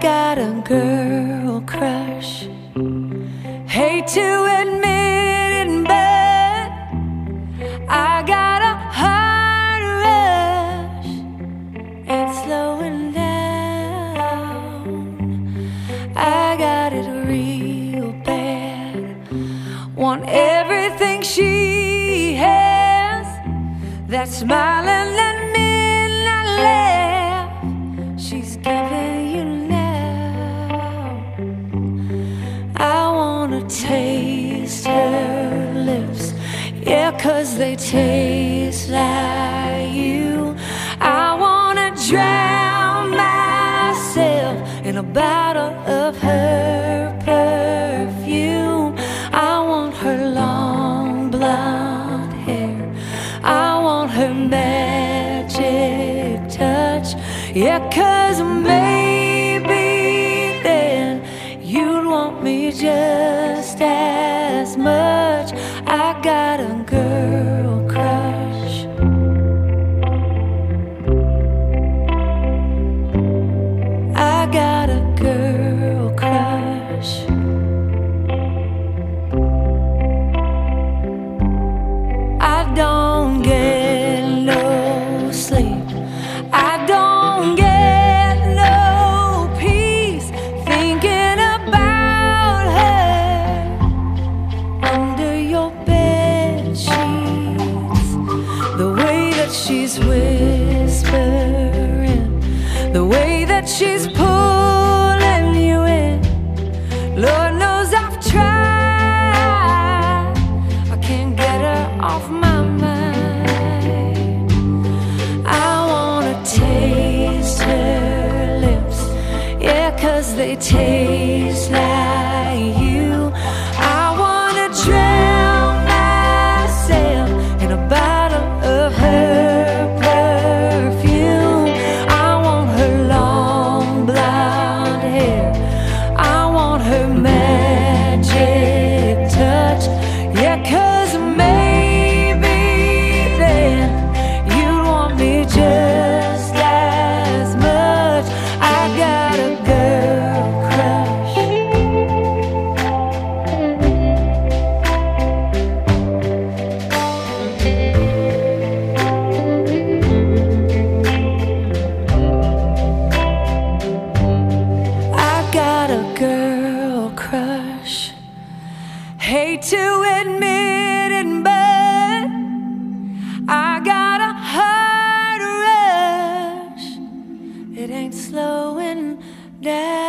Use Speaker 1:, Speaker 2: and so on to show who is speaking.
Speaker 1: girl crush. Hate to admit it, but I got a heart rush. It's slowing down. I got it real bad. Want everything she has. That smiling that cause they taste like you. I wanna drown myself in a bottle of her perfume. I want her long blonde hair. I want her magic touch. Yeah, cause maybe then you'd want me just as much. I got a girl she's pulling you in. Lord knows I've tried. I can't get her off my mind. I wanna taste her lips, yeah, cause they taste like To admit it, but I got a heart rush. It ain't slowing down.